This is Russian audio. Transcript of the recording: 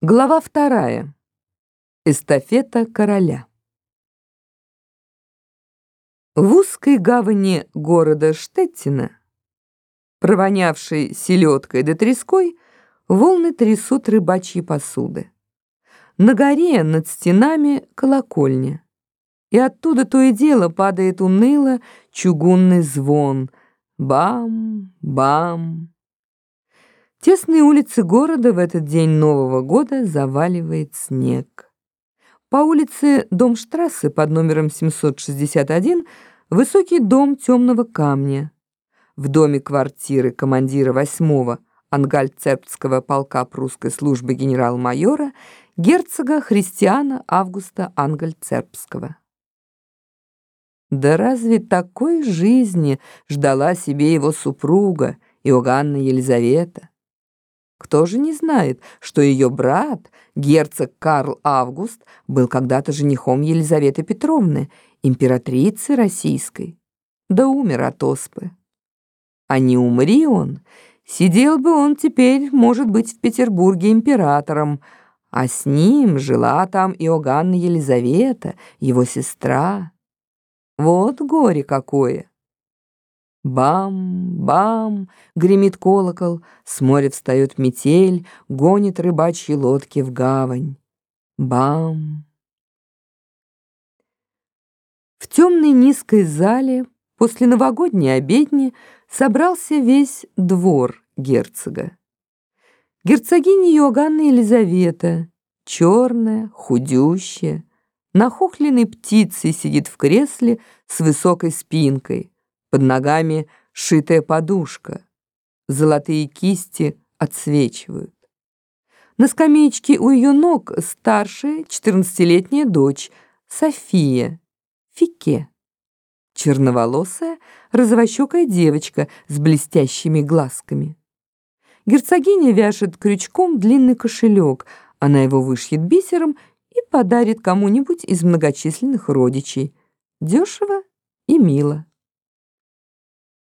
Глава вторая. Эстафета короля. В узкой гавани города Штеттина, провонявшей селедкой да треской, волны трясут рыбачьи посуды. На горе над стенами колокольня, и оттуда то и дело падает уныло чугунный звон. Бам, бам. Тесные улицы города в этот день Нового года заваливает снег. По улице Домштрассе под номером 761 высокий дом темного камня. В доме квартиры командира 8-го Ангальцербского полка прусской службы генерал-майора герцога Христиана Августа Ангальцербского. Да разве такой жизни ждала себе его супруга Иоганна Елизавета? Кто же не знает, что ее брат, герцог Карл Август, был когда-то женихом Елизаветы Петровны, императрицы российской, да умер от оспы. А не умри он, сидел бы он теперь, может быть, в Петербурге императором, а с ним жила там Иоганна Елизавета, его сестра. Вот горе какое! Бам-бам, гремит колокол, с моря встает метель, гонит рыбачьи лодки в гавань. Бам. В темной низкой зале после новогодней обедни собрался весь двор герцога. Герцогиня Иоганна Елизавета, черная, худющая, нахохленной птицей сидит в кресле с высокой спинкой, под ногами шитая подушка. Золотые кисти отсвечивают. На скамеечке у ее ног старшая, четырнадцатилетняя дочь, София, Фике. Черноволосая, розовощекая девочка с блестящими глазками. Герцогиня вяжет крючком длинный кошелек, она его вышьет бисером и подарит кому-нибудь из многочисленных родичей. Дешево и мило.